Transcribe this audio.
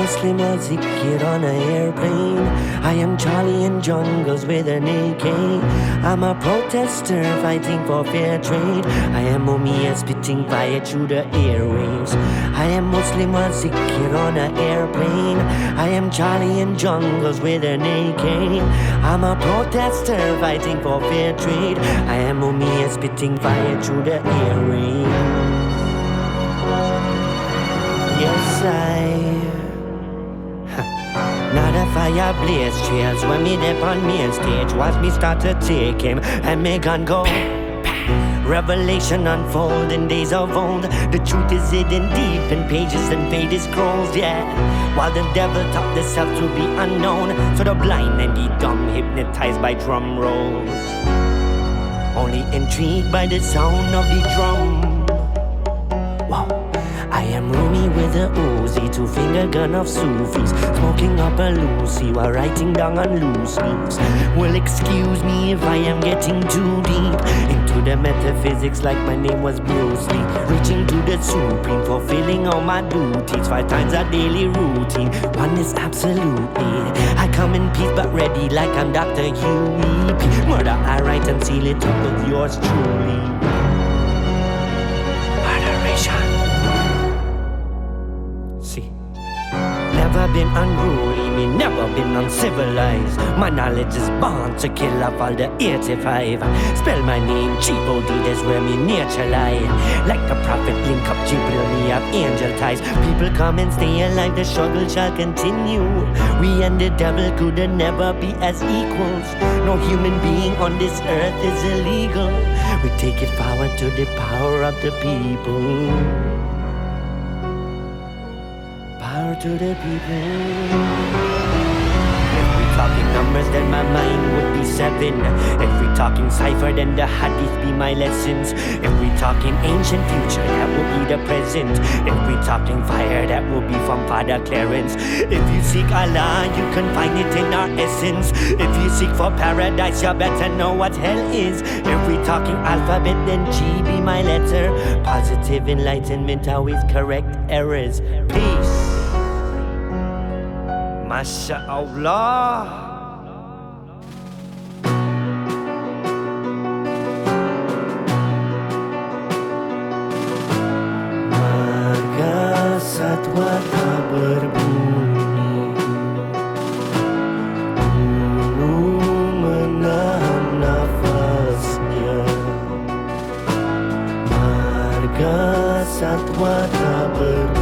Muslim as a kid on an airplane. I am Charlie in jungles with an AK. I'm a protester fighting for fair trade. I am Mumia spitting fire through the airwaves. I am Muslim as a kid on an airplane. I am Charlie in jungles with an AK. I'm a protester fighting for fair trade. I am Mumia spitting fire through the airwaves. Yes, I. Fire blaze trails when me dip on main stage. Watch me start to take him and me gun go. Revelation unfold in days of old. The truth is hidden deep in pages and faded scrolls, yeah. While the devil taught himself to be unknown, so the blind and the dumb hypnotized by drum rolls. Only intrigued by the sound of the drum. I am Rumi with a Uzi, two finger gun of Sufis, smoking up a Lucy while writing down on loose leaves. Well, excuse me if I am getting too deep into the metaphysics, like my name was Bruce Lee, reaching to the supreme, fulfilling all my duties. Five times a daily routine, one is absolutely. I come in peace but ready, like I'm Dr. Huey. Murder, I write and seal it up with yours truly. Been unruly, me never been uncivilized. My knowledge is born to kill off all the 85. Spell my name, cheap OD, that's where me nature lie. Like a prophet, link up Jibril, me have angel ties. People come and stay alive, the struggle shall continue. We and the devil could never be as equals. No human being on this earth is illegal. We take it forward to the power of the people to the people If we talking numbers, then my mind would be seven. If we talking cipher, then the hadith be my lessons. If we talking ancient future, that will be the present. If we talking fire, that will be from Father Clarence. If you seek Allah, you can find it in our essence. If you seek for paradise, you better know what hell is. If we talking alphabet, then G be my letter. Positive enlightenment always correct errors. Peace. Masya Allah maka satwa tak berbunyi Gunung menahan nafasnya. Marga satwa tak berbunyi